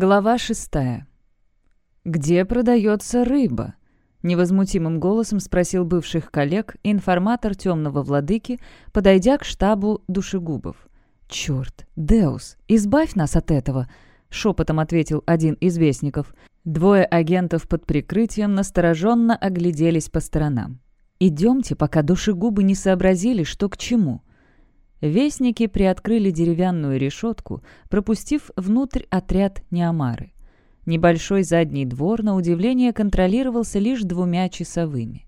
Глава шестая. «Где продается рыба?» — невозмутимым голосом спросил бывших коллег информатор темного владыки, подойдя к штабу душегубов. «Черт, Деус, избавь нас от этого!» — шепотом ответил один из вестников. Двое агентов под прикрытием настороженно огляделись по сторонам. «Идемте, пока душегубы не сообразили, что к чему». Вестники приоткрыли деревянную решетку, пропустив внутрь отряд Неомары. Небольшой задний двор, на удивление, контролировался лишь двумя часовыми.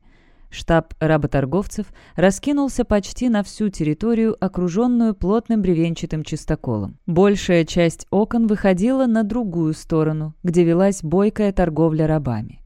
Штаб работорговцев раскинулся почти на всю территорию, окруженную плотным бревенчатым чистоколом. Большая часть окон выходила на другую сторону, где велась бойкая торговля рабами.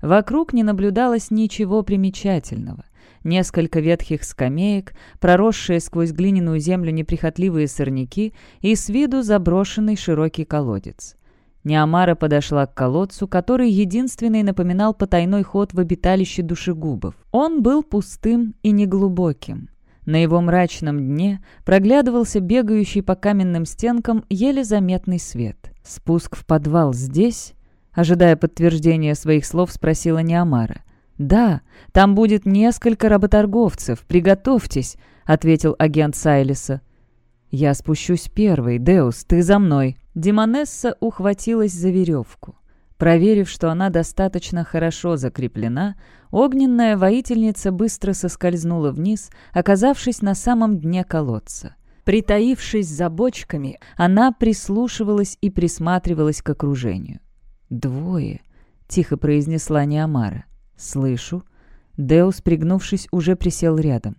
Вокруг не наблюдалось ничего примечательного. Несколько ветхих скамеек, проросшие сквозь глиняную землю неприхотливые сорняки и с виду заброшенный широкий колодец. Неамара подошла к колодцу, который единственный напоминал потайной ход в обиталище душегубов. Он был пустым и неглубоким. На его мрачном дне проглядывался бегающий по каменным стенкам еле заметный свет. «Спуск в подвал здесь?» Ожидая подтверждения своих слов, спросила Неамара. «Да, там будет несколько работорговцев, приготовьтесь», — ответил агент Сайлиса. «Я спущусь первый. Деус, ты за мной». Демонесса ухватилась за веревку. Проверив, что она достаточно хорошо закреплена, огненная воительница быстро соскользнула вниз, оказавшись на самом дне колодца. Притаившись за бочками, она прислушивалась и присматривалась к окружению. «Двое», — тихо произнесла Неомара. «Слышу». Деус, пригнувшись, уже присел рядом.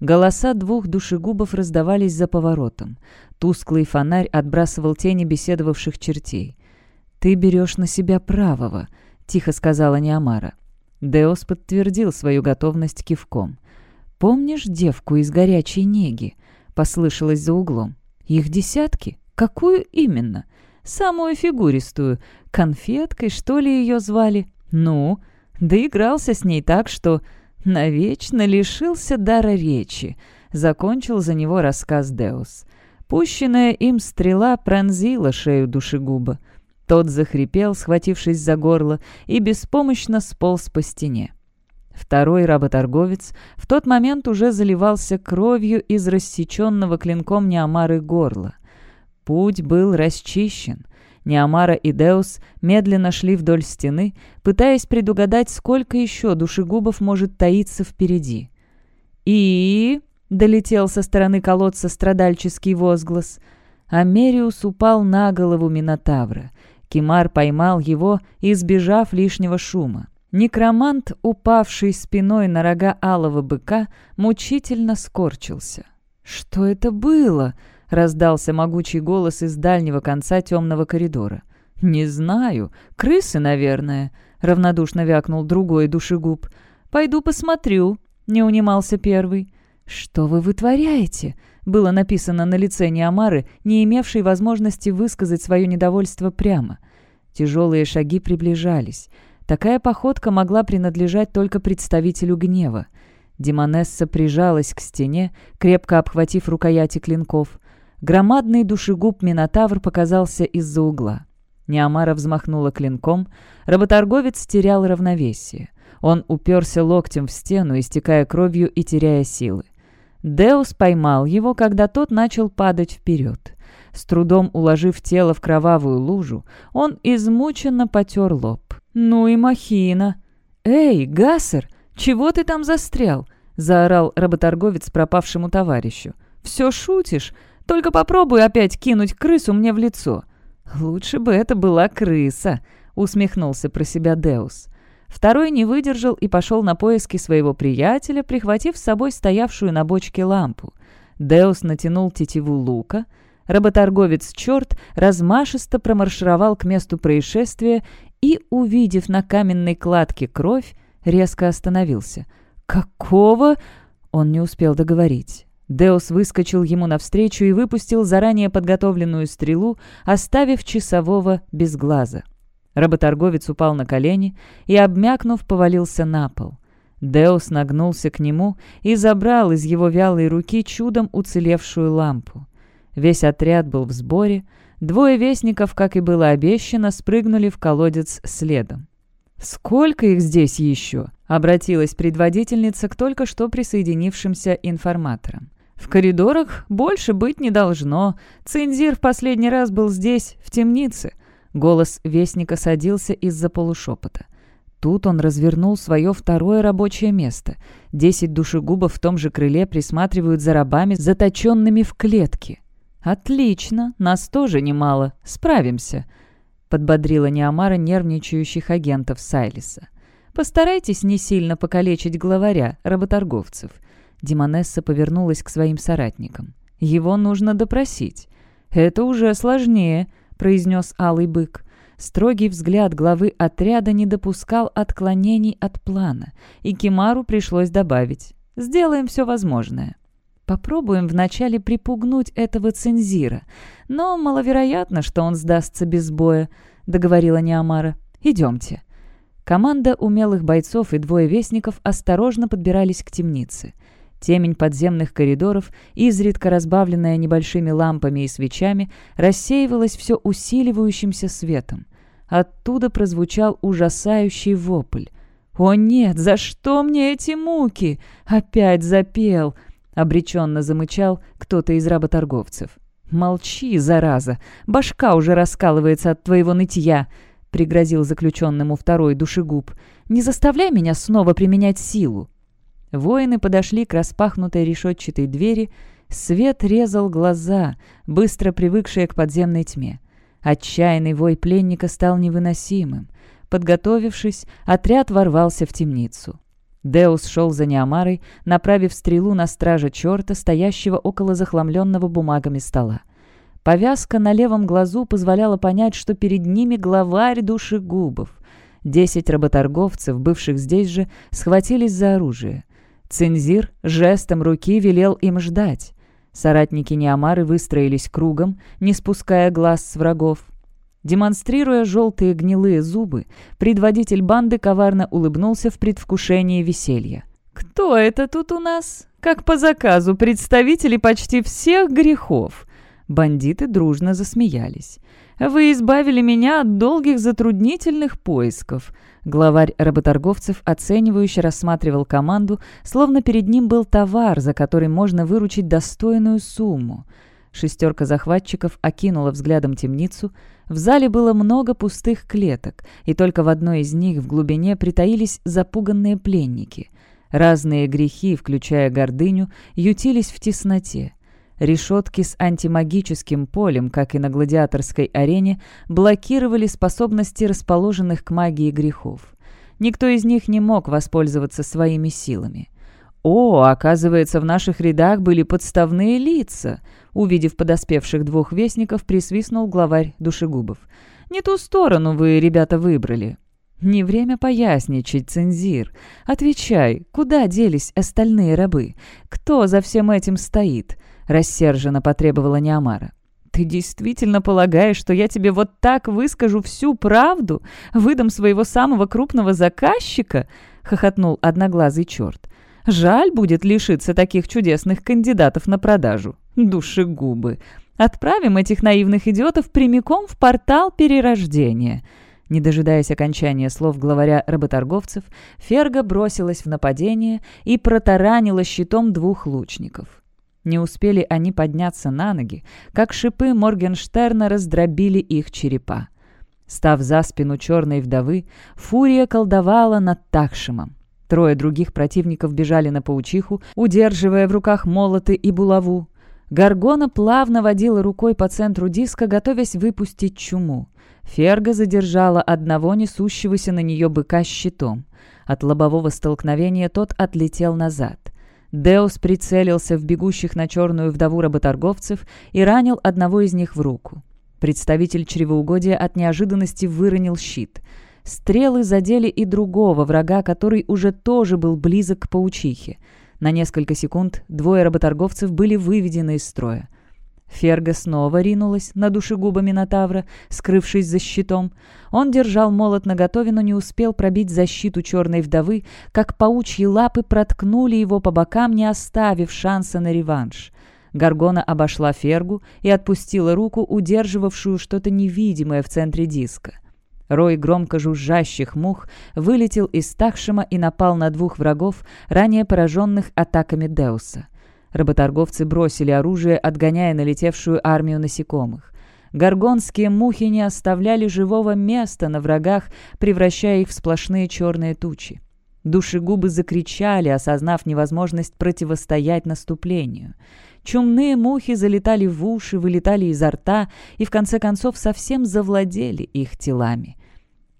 Голоса двух душегубов раздавались за поворотом. Тусклый фонарь отбрасывал тени беседовавших чертей. «Ты берешь на себя правого», — тихо сказала Неомара. Деос подтвердил свою готовность кивком. «Помнишь девку из горячей неги?» — послышалось за углом. «Их десятки? Какую именно?» «Самую фигуристую. Конфеткой, что ли, ее звали?» «Ну?» Доигрался с ней так, что навечно лишился дара речи, закончил за него рассказ Деус. Пущенная им стрела пронзила шею душегуба. Тот захрипел, схватившись за горло, и беспомощно сполз по стене. Второй работорговец в тот момент уже заливался кровью из рассеченного клинком Неомары горла. Путь был расчищен. Неомара и Деус медленно шли вдоль стены, пытаясь предугадать, сколько еще душегубов может таиться впереди. «И...» — долетел со стороны колодца страдальческий возглас. Америус упал на голову Минотавра. Кимар поймал его, избежав лишнего шума. Некромант, упавший спиной на рога алого быка, мучительно скорчился. «Что это было?» — раздался могучий голос из дальнего конца темного коридора. «Не знаю. Крысы, наверное», — равнодушно вякнул другой душегуб. «Пойду посмотрю», — не унимался первый. «Что вы вытворяете?» — было написано на лице Неомары, не имевшей возможности высказать свое недовольство прямо. Тяжелые шаги приближались. Такая походка могла принадлежать только представителю гнева. Демонесса прижалась к стене, крепко обхватив рукояти клинков. Громадный душегуб Минотавр показался из-за угла. Неомара взмахнула клинком. Работорговец терял равновесие. Он уперся локтем в стену, истекая кровью и теряя силы. Деус поймал его, когда тот начал падать вперед. С трудом уложив тело в кровавую лужу, он измученно потер лоб. «Ну и махина!» «Эй, Гассер, чего ты там застрял?» — заорал работорговец пропавшему товарищу. «Все шутишь? Только попробуй опять кинуть крысу мне в лицо». «Лучше бы это была крыса», — усмехнулся про себя Деус. Второй не выдержал и пошел на поиски своего приятеля, прихватив с собой стоявшую на бочке лампу. Деус натянул тетиву лука. Работорговец-черт размашисто промаршировал к месту происшествия и, увидев на каменной кладке кровь, резко остановился. «Какого?» Он не успел договорить. Деус выскочил ему навстречу и выпустил заранее подготовленную стрелу, оставив часового без глаза. Работорговец упал на колени и, обмякнув, повалился на пол. Деус нагнулся к нему и забрал из его вялой руки чудом уцелевшую лампу. Весь отряд был в сборе, Двое вестников, как и было обещано, спрыгнули в колодец следом. «Сколько их здесь еще?» — обратилась предводительница к только что присоединившимся информаторам. «В коридорах больше быть не должно. Цинзир в последний раз был здесь, в темнице». Голос вестника садился из-за полушепота. Тут он развернул свое второе рабочее место. Десять душегубов в том же крыле присматривают за рабами, заточенными в клетке. «Отлично, нас тоже немало. Справимся», — подбодрила Неомара нервничающих агентов Сайлиса. «Постарайтесь не сильно покалечить главаря, работорговцев». Демонесса повернулась к своим соратникам. «Его нужно допросить». «Это уже сложнее», — произнес Алый Бык. Строгий взгляд главы отряда не допускал отклонений от плана, и Кимару пришлось добавить «Сделаем все возможное». Попробуем вначале припугнуть этого цензира, но маловероятно, что он сдастся без боя», — договорила Неамара. «Идемте». Команда умелых бойцов и двое вестников осторожно подбирались к темнице. Темень подземных коридоров, изредка разбавленная небольшими лампами и свечами, рассеивалась все усиливающимся светом. Оттуда прозвучал ужасающий вопль. «О нет, за что мне эти муки?» Опять запел. Обреченно замычал кто-то из работорговцев. «Молчи, зараза! Башка уже раскалывается от твоего нытья!» — пригрозил заключенному второй душегуб. «Не заставляй меня снова применять силу!» Воины подошли к распахнутой решетчатой двери. Свет резал глаза, быстро привыкшие к подземной тьме. Отчаянный вой пленника стал невыносимым. Подготовившись, отряд ворвался в темницу. Деус шел за Неомарой, направив стрелу на стража черта, стоящего около захламленного бумагами стола. Повязка на левом глазу позволяла понять, что перед ними главарь душегубов. Десять работорговцев, бывших здесь же, схватились за оружие. Цинзир жестом руки велел им ждать. Соратники Неомары выстроились кругом, не спуская глаз с врагов. Демонстрируя желтые гнилые зубы, предводитель банды коварно улыбнулся в предвкушении веселья. «Кто это тут у нас? Как по заказу, представители почти всех грехов!» Бандиты дружно засмеялись. «Вы избавили меня от долгих затруднительных поисков. Главарь работорговцев оценивающе рассматривал команду, словно перед ним был товар, за который можно выручить достойную сумму. Шестерка захватчиков окинула взглядом темницу. В зале было много пустых клеток, и только в одной из них в глубине притаились запуганные пленники. Разные грехи, включая гордыню, ютились в тесноте. Решетки с антимагическим полем, как и на гладиаторской арене, блокировали способности расположенных к магии грехов. Никто из них не мог воспользоваться своими силами. «О, оказывается, в наших рядах были подставные лица!» Увидев подоспевших двух вестников, присвистнул главарь душегубов. «Не ту сторону вы, ребята, выбрали». «Не время поясничать, цензир. Отвечай, куда делись остальные рабы? Кто за всем этим стоит?» — рассерженно потребовала Неомара. «Ты действительно полагаешь, что я тебе вот так выскажу всю правду? Выдам своего самого крупного заказчика?» — хохотнул одноглазый черт. «Жаль будет лишиться таких чудесных кандидатов на продажу. Душегубы. Отправим этих наивных идиотов прямиком в портал перерождения». Не дожидаясь окончания слов главаря работорговцев, Ферга бросилась в нападение и протаранила щитом двух лучников. Не успели они подняться на ноги, как шипы Моргенштерна раздробили их черепа. Став за спину черной вдовы, фурия колдовала над Такшимом. Трое других противников бежали на паучиху, удерживая в руках молоты и булаву. Гаргона плавно водила рукой по центру диска, готовясь выпустить чуму. Ферга задержала одного несущегося на нее быка щитом. От лобового столкновения тот отлетел назад. Деус прицелился в бегущих на черную вдову работорговцев и ранил одного из них в руку. Представитель чревоугодия от неожиданности выронил щит. Стрелы задели и другого врага, который уже тоже был близок к паучихе. На несколько секунд двое работорговцев были выведены из строя. Ферга снова ринулась на душегуба Минотавра, скрывшись за щитом. Он держал молот наготове, но не успел пробить защиту черной вдовы, как паучьи лапы проткнули его по бокам, не оставив шанса на реванш. Гаргона обошла Фергу и отпустила руку, удерживавшую что-то невидимое в центре диска. Рой громко жужжащих мух вылетел из Такшима и напал на двух врагов, ранее пораженных атаками Деуса. Работорговцы бросили оружие, отгоняя налетевшую армию насекомых. Горгонские мухи не оставляли живого места на врагах, превращая их в сплошные черные тучи. Душегубы закричали, осознав невозможность противостоять наступлению. Чумные мухи залетали в уши, вылетали изо рта и, в конце концов, совсем завладели их телами.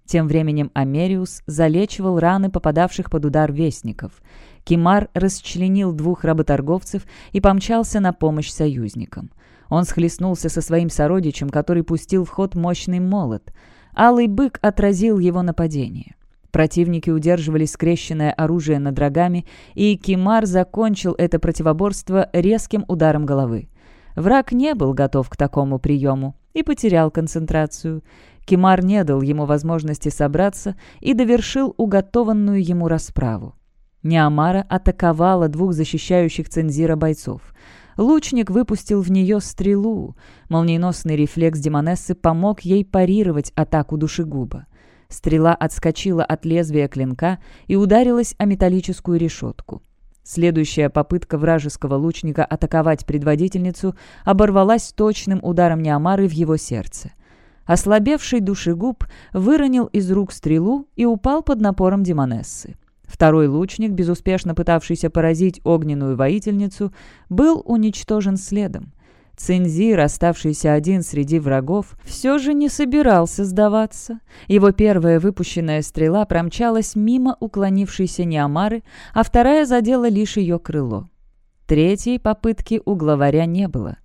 Тем временем Америус залечивал раны попадавших под удар вестников. Кимар расчленил двух работорговцев и помчался на помощь союзникам. Он схлестнулся со своим сородичем, который пустил в ход мощный молот. Алый бык отразил его нападение. Противники удерживали скрещенное оружие над рогами, и Кимар закончил это противоборство резким ударом головы. Враг не был готов к такому приему и потерял концентрацию. Кимар не дал ему возможности собраться и довершил уготованную ему расправу. Неамара атаковала двух защищающих цензира бойцов. Лучник выпустил в нее стрелу. Молниеносный рефлекс Демонессы помог ей парировать атаку душегуба. Стрела отскочила от лезвия клинка и ударилась о металлическую решетку. Следующая попытка вражеского лучника атаковать предводительницу оборвалась точным ударом Неамары в его сердце. Ослабевший душегуб выронил из рук стрелу и упал под напором Демонессы. Второй лучник, безуспешно пытавшийся поразить огненную воительницу, был уничтожен следом. Цинзир, оставшийся один среди врагов, все же не собирался сдаваться. Его первая выпущенная стрела промчалась мимо уклонившейся Неомары, а вторая задела лишь ее крыло. Третьей попытки у главаря не было.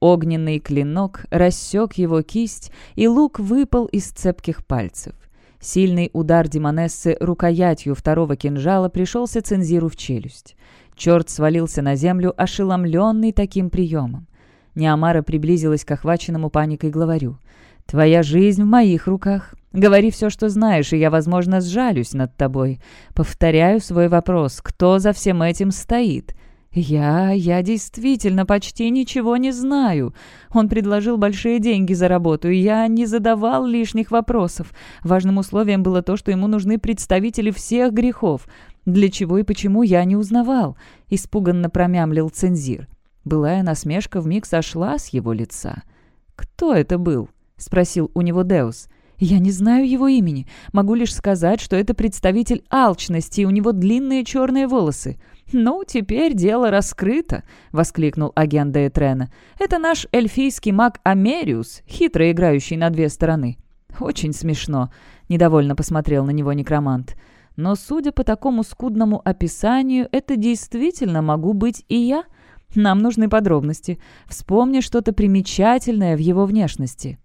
Огненный клинок рассек его кисть, и лук выпал из цепких пальцев. Сильный удар Демонессы рукоятью второго кинжала пришелся Цензиру в челюсть. Черт свалился на землю, ошеломленный таким приемом. Неамара приблизилась к охваченному паникой главарю. «Твоя жизнь в моих руках. Говори все, что знаешь, и я, возможно, сжалюсь над тобой. Повторяю свой вопрос. Кто за всем этим стоит?» «Я... я действительно почти ничего не знаю. Он предложил большие деньги за работу, и я не задавал лишних вопросов. Важным условием было то, что ему нужны представители всех грехов. Для чего и почему я не узнавал?» — испуганно промямлил цензир. Былая насмешка вмиг сошла с его лица. «Кто это был?» — спросил у него Деус. «Я не знаю его имени. Могу лишь сказать, что это представитель алчности, и у него длинные черные волосы». «Ну, теперь дело раскрыто», — воскликнул агент Деэтрена. «Это наш эльфийский маг Америус, хитро играющий на две стороны». «Очень смешно», — недовольно посмотрел на него некромант. «Но, судя по такому скудному описанию, это действительно могу быть и я. Нам нужны подробности. Вспомни что-то примечательное в его внешности».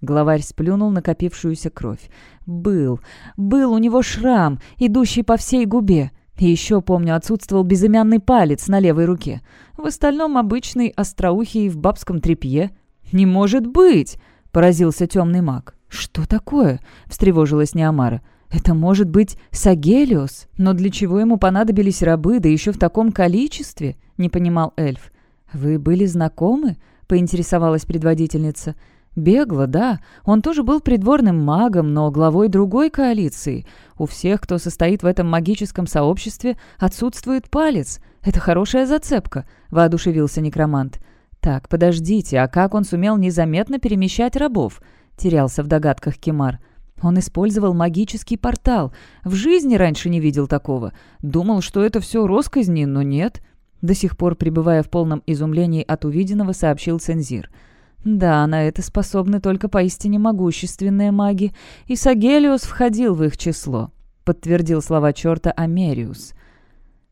Главарь сплюнул накопившуюся кровь. «Был. Был у него шрам, идущий по всей губе. Еще, помню, отсутствовал безымянный палец на левой руке. В остальном обычный остроухий в бабском тряпье. «Не может быть!» — поразился темный маг. «Что такое?» — встревожилась Неомара. «Это может быть Сагелиос? Но для чего ему понадобились рабы, да еще в таком количестве?» — не понимал эльф. «Вы были знакомы?» — поинтересовалась предводительница. Бегло, да. Он тоже был придворным магом, но главой другой коалиции. У всех, кто состоит в этом магическом сообществе, отсутствует палец. Это хорошая зацепка», — воодушевился некромант. «Так, подождите, а как он сумел незаметно перемещать рабов?» — терялся в догадках Кемар. Он использовал магический портал. В жизни раньше не видел такого. Думал, что это все росказни, но нет. До сих пор, пребывая в полном изумлении от увиденного, сообщил Цензир — да, на это способны только поистине могущественные маги, и Сагелиус входил в их число, подтвердил слова черта Америус.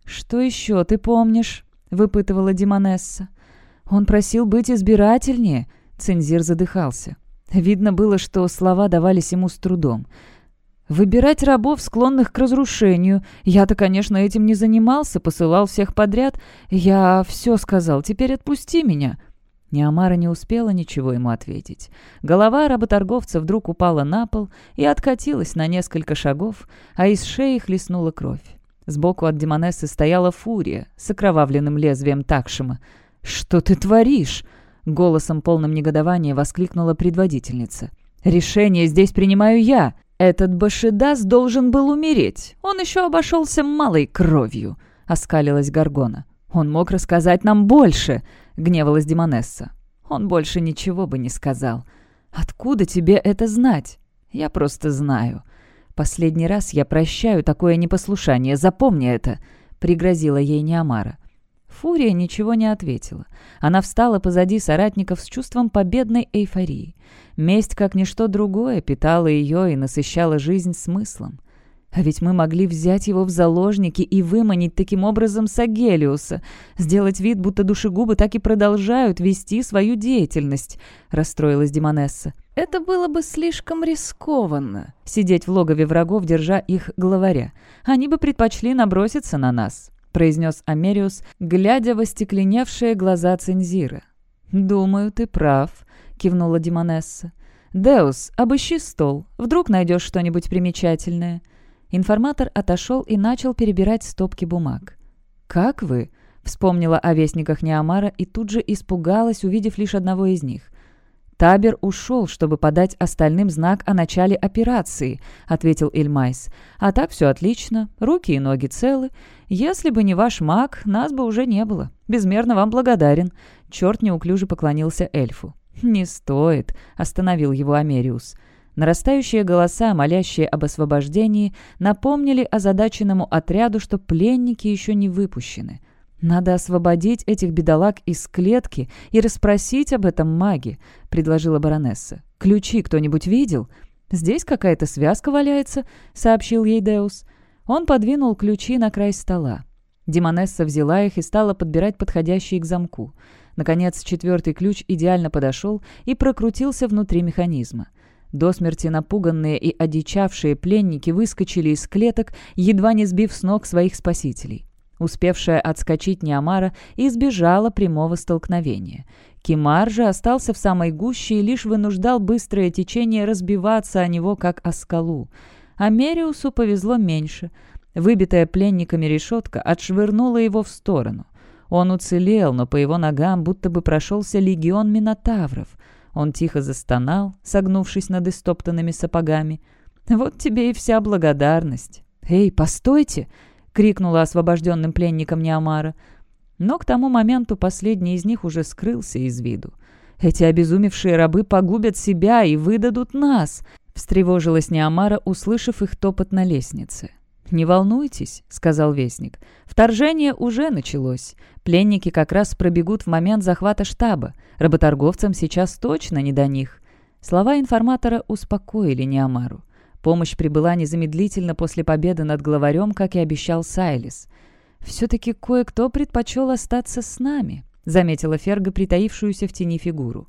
«Что еще ты помнишь?» — выпытывала Димонесса. «Он просил быть избирательнее», — Цензир задыхался. Видно было, что слова давались ему с трудом. «Выбирать рабов, склонных к разрушению. Я-то, конечно, этим не занимался, посылал всех подряд. Я все сказал, теперь отпусти меня». Неомара не успела ничего ему ответить. Голова работорговца вдруг упала на пол и откатилась на несколько шагов, а из шеи хлестнула кровь. Сбоку от Демонессы стояла фурия с окровавленным лезвием Такшима. «Что ты творишь?» — голосом полным негодования воскликнула предводительница. «Решение здесь принимаю я. Этот Башидас должен был умереть. Он еще обошелся малой кровью», — оскалилась Гаргона. «Он мог рассказать нам больше», — гневалась Демонесса. «Он больше ничего бы не сказал. Откуда тебе это знать?» «Я просто знаю. Последний раз я прощаю такое непослушание, запомни это», — пригрозила ей Неамара. Фурия ничего не ответила. Она встала позади соратников с чувством победной эйфории. Месть, как ничто другое, питала ее и насыщала жизнь смыслом. А ведь мы могли взять его в заложники и выманить таким образом Сагелиуса, сделать вид, будто душегубы так и продолжают вести свою деятельность», — расстроилась Демонесса. «Это было бы слишком рискованно, сидеть в логове врагов, держа их главаря. Они бы предпочли наброситься на нас», — произнес Америус, глядя в остекленевшие глаза Цинзира. «Думаю, ты прав», — кивнула Демонесса. «Деус, обыщи стол. Вдруг найдешь что-нибудь примечательное». Информатор отошел и начал перебирать стопки бумаг. «Как вы?» — вспомнила о вестниках Неамара и тут же испугалась, увидев лишь одного из них. «Табер ушел, чтобы подать остальным знак о начале операции», — ответил Ильмайс. «А так все отлично, руки и ноги целы. Если бы не ваш маг, нас бы уже не было. Безмерно вам благодарен». Черт неуклюже поклонился эльфу. «Не стоит», — остановил его Америус. Нарастающие голоса, молящие об освобождении, напомнили озадаченному отряду, что пленники еще не выпущены. «Надо освободить этих бедолаг из клетки и расспросить об этом маге», — предложила баронесса. «Ключи кто-нибудь видел?» «Здесь какая-то связка валяется», — сообщил ей Деус. Он подвинул ключи на край стола. Демонесса взяла их и стала подбирать подходящие к замку. Наконец, четвертый ключ идеально подошел и прокрутился внутри механизма. До смерти напуганные и одичавшие пленники выскочили из клеток, едва не сбив с ног своих спасителей. Успевшая отскочить Неамара избежала прямого столкновения. Кимар же остался в самой гуще и лишь вынуждал быстрое течение разбиваться о него, как о скалу. А Мериусу повезло меньше. Выбитая пленниками решетка отшвырнула его в сторону. Он уцелел, но по его ногам будто бы прошелся легион минотавров — он тихо застонал, согнувшись над истоптанными сапогами. «Вот тебе и вся благодарность». «Эй, постойте!» — крикнула освобожденным пленникам Неамара. Но к тому моменту последний из них уже скрылся из виду. «Эти обезумевшие рабы погубят себя и выдадут нас!» — встревожилась Неамара, услышав их топот на лестнице. «Не волнуйтесь», — сказал Вестник. «Вторжение уже началось. Пленники как раз пробегут в момент захвата штаба. Работорговцам сейчас точно не до них». Слова информатора успокоили Неамару. Помощь прибыла незамедлительно после победы над главарем, как и обещал Сайлис. «Все-таки кое-кто предпочел остаться с нами», — заметила Ферга, притаившуюся в тени фигуру.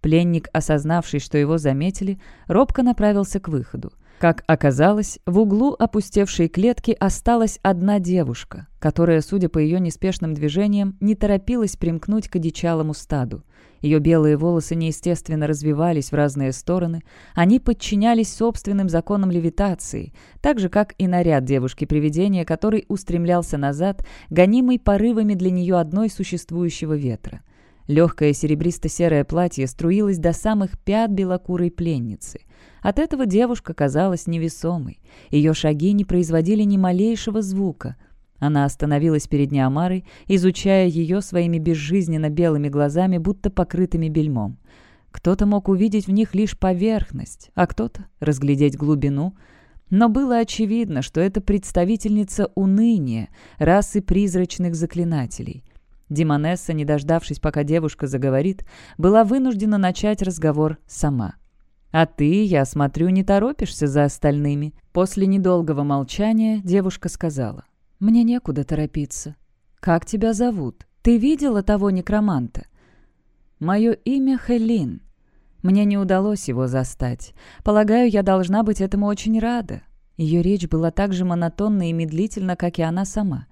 Пленник, осознавший, что его заметили, робко направился к выходу. Как оказалось, в углу опустевшей клетки осталась одна девушка, которая, судя по ее неспешным движениям, не торопилась примкнуть к одичалому стаду. Ее белые волосы неестественно развивались в разные стороны, они подчинялись собственным законам левитации, так же, как и наряд девушки-привидения, который устремлялся назад, гонимый порывами для нее одной существующего ветра. Легкое серебристо-серое платье струилось до самых пят белокурой пленницы — от этого девушка казалась невесомой. Ее шаги не производили ни малейшего звука. Она остановилась перед Неомарой, изучая ее своими безжизненно белыми глазами, будто покрытыми бельмом. Кто-то мог увидеть в них лишь поверхность, а кто-то — разглядеть глубину. Но было очевидно, что это представительница уныния, расы призрачных заклинателей. Димонесса, не дождавшись, пока девушка заговорит, была вынуждена начать разговор сама — «А ты, я смотрю, не торопишься за остальными». После недолгого молчания девушка сказала. «Мне некуда торопиться. Как тебя зовут? Ты видела того некроманта?» «Мое имя Хелин. Мне не удалось его застать. Полагаю, я должна быть этому очень рада». Ее речь была так же монотонна и медлительна, как и она сама.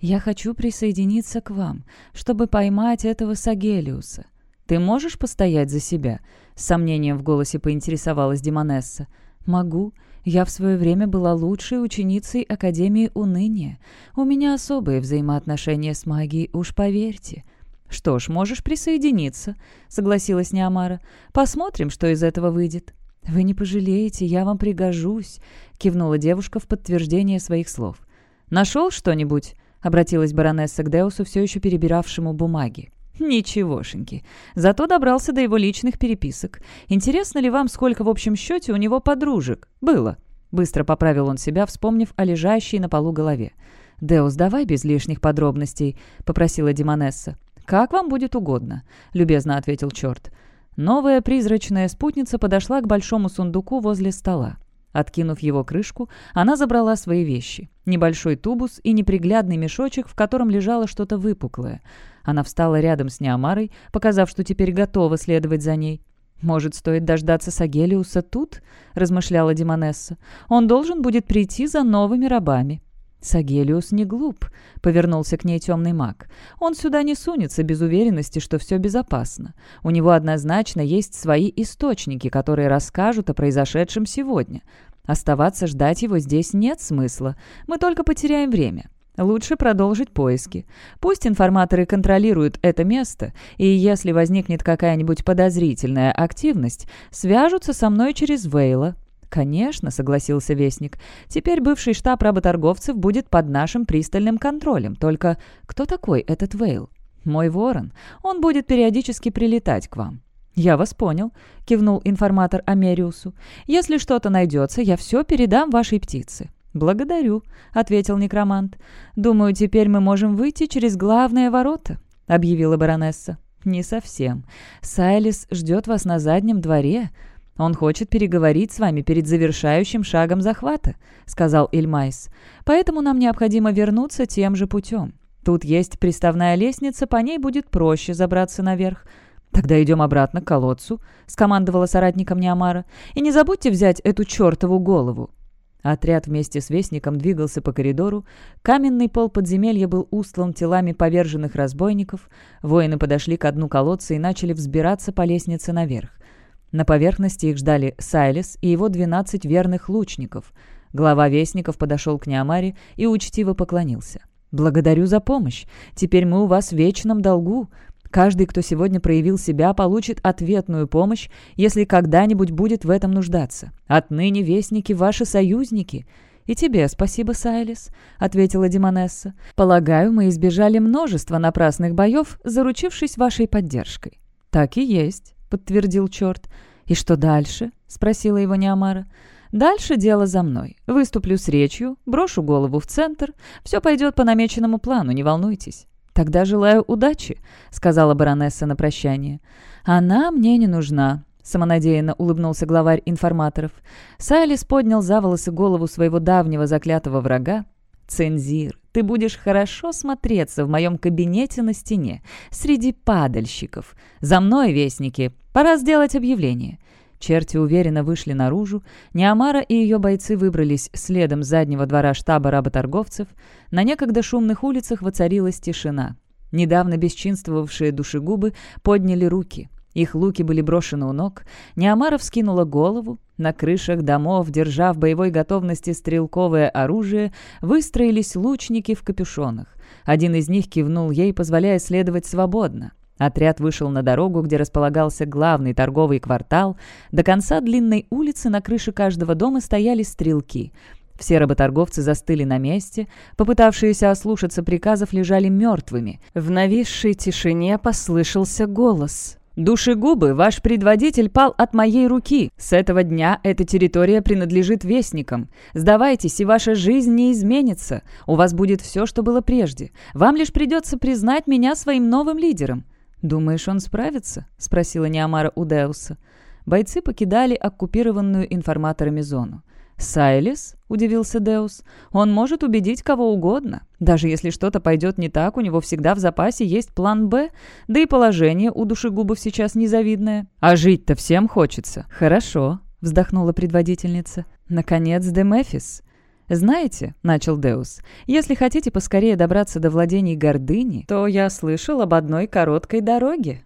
«Я хочу присоединиться к вам, чтобы поймать этого Сагелиуса. Ты можешь постоять за себя?» С сомнением в голосе поинтересовалась Демонесса. «Могу. Я в свое время была лучшей ученицей Академии Уныния. У меня особые взаимоотношения с магией, уж поверьте». «Что ж, можешь присоединиться», — согласилась Неамара. «Посмотрим, что из этого выйдет». «Вы не пожалеете, я вам пригожусь», — кивнула девушка в подтверждение своих слов. «Нашел что-нибудь?» — обратилась баронесса к Деусу, все еще перебиравшему бумаги. «Ничегошеньки. Зато добрался до его личных переписок. Интересно ли вам, сколько в общем счете у него подружек? Было». Быстро поправил он себя, вспомнив о лежащей на полу голове. «Деус, давай без лишних подробностей», — попросила Димонесса. «Как вам будет угодно», — любезно ответил черт. Новая призрачная спутница подошла к большому сундуку возле стола. Откинув его крышку, она забрала свои вещи. Небольшой тубус и неприглядный мешочек, в котором лежало что-то выпуклое. Она встала рядом с Неомарой, показав, что теперь готова следовать за ней. «Может, стоит дождаться Сагелиуса тут?» — размышляла Димонесса. «Он должен будет прийти за новыми рабами». «Сагелиус не глуп», — повернулся к ней темный маг. «Он сюда не сунется без уверенности, что все безопасно. У него однозначно есть свои источники, которые расскажут о произошедшем сегодня. Оставаться ждать его здесь нет смысла. Мы только потеряем время. Лучше продолжить поиски. Пусть информаторы контролируют это место, и если возникнет какая-нибудь подозрительная активность, свяжутся со мной через Вейла. «Конечно», — согласился Вестник. «Теперь бывший штаб работорговцев будет под нашим пристальным контролем. Только кто такой этот Вейл?» «Мой ворон. Он будет периодически прилетать к вам». «Я вас понял», — кивнул информатор Америусу. «Если что-то найдется, я все передам вашей птице». «Благодарю», — ответил некромант. «Думаю, теперь мы можем выйти через главные ворота», — объявила баронесса. «Не совсем. Сайлис ждет вас на заднем дворе. Он хочет переговорить с вами перед завершающим шагом захвата», — сказал Ильмайс. «Поэтому нам необходимо вернуться тем же путем. Тут есть приставная лестница, по ней будет проще забраться наверх». «Тогда идем обратно к колодцу», — скомандовала соратником Неомара. «И не забудьте взять эту чертову голову». Отряд вместе с Вестником двигался по коридору. Каменный пол подземелья был устлан телами поверженных разбойников. Воины подошли к дну колодца и начали взбираться по лестнице наверх. На поверхности их ждали Сайлис и его двенадцать верных лучников. Глава Вестников подошел к Неомаре и учтиво поклонился. «Благодарю за помощь. Теперь мы у вас в вечном долгу. Каждый, кто сегодня проявил себя, получит ответную помощь, если когда-нибудь будет в этом нуждаться. Отныне вестники — ваши союзники». «И тебе спасибо, Сайлис», — ответила Димонесса. «Полагаю, мы избежали множества напрасных боев, заручившись вашей поддержкой». «Так и есть», — подтвердил черт. «И что дальше?» — спросила его Неомара. «Дальше дело за мной. Выступлю с речью, брошу голову в центр. Все пойдет по намеченному плану, не волнуйтесь». «Тогда желаю удачи», — сказала баронесса на прощание. «Она мне не нужна», — самонадеянно улыбнулся главарь информаторов. Сайлис поднял за волосы голову своего давнего заклятого врага. «Цензир, ты будешь хорошо смотреться в моем кабинете на стене, среди падальщиков. За мной, вестники, пора сделать объявление». Черти уверенно вышли наружу. Неамара и ее бойцы выбрались следом с заднего двора штаба работорговцев. На некогда шумных улицах воцарилась тишина. Недавно бесчинствовавшие душегубы подняли руки. Их луки были брошены у ног. Неамара вскинула голову. На крышах домов, держа в боевой готовности стрелковое оружие, выстроились лучники в капюшонах. Один из них кивнул ей, позволяя следовать свободно. Отряд вышел на дорогу, где располагался главный торговый квартал. До конца длинной улицы на крыше каждого дома стояли стрелки. Все работорговцы застыли на месте, попытавшиеся ослушаться приказов лежали мертвыми. В нависшей тишине послышался голос. «Душегубы, ваш предводитель пал от моей руки. С этого дня эта территория принадлежит вестникам. Сдавайтесь, и ваша жизнь не изменится. У вас будет все, что было прежде. Вам лишь придется признать меня своим новым лидером. «Думаешь, он справится?» — спросила Неамара у Деуса. Бойцы покидали оккупированную информаторами зону. «Сайлис?» — удивился Деус. «Он может убедить кого угодно. Даже если что-то пойдет не так, у него всегда в запасе есть план «Б», да и положение у душегубов сейчас незавидное. А жить-то всем хочется». «Хорошо», — вздохнула предводительница. «Наконец, Демефис». «Знаете», — начал Деус, — «если хотите поскорее добраться до владений гордыни, то я слышал об одной короткой дороге».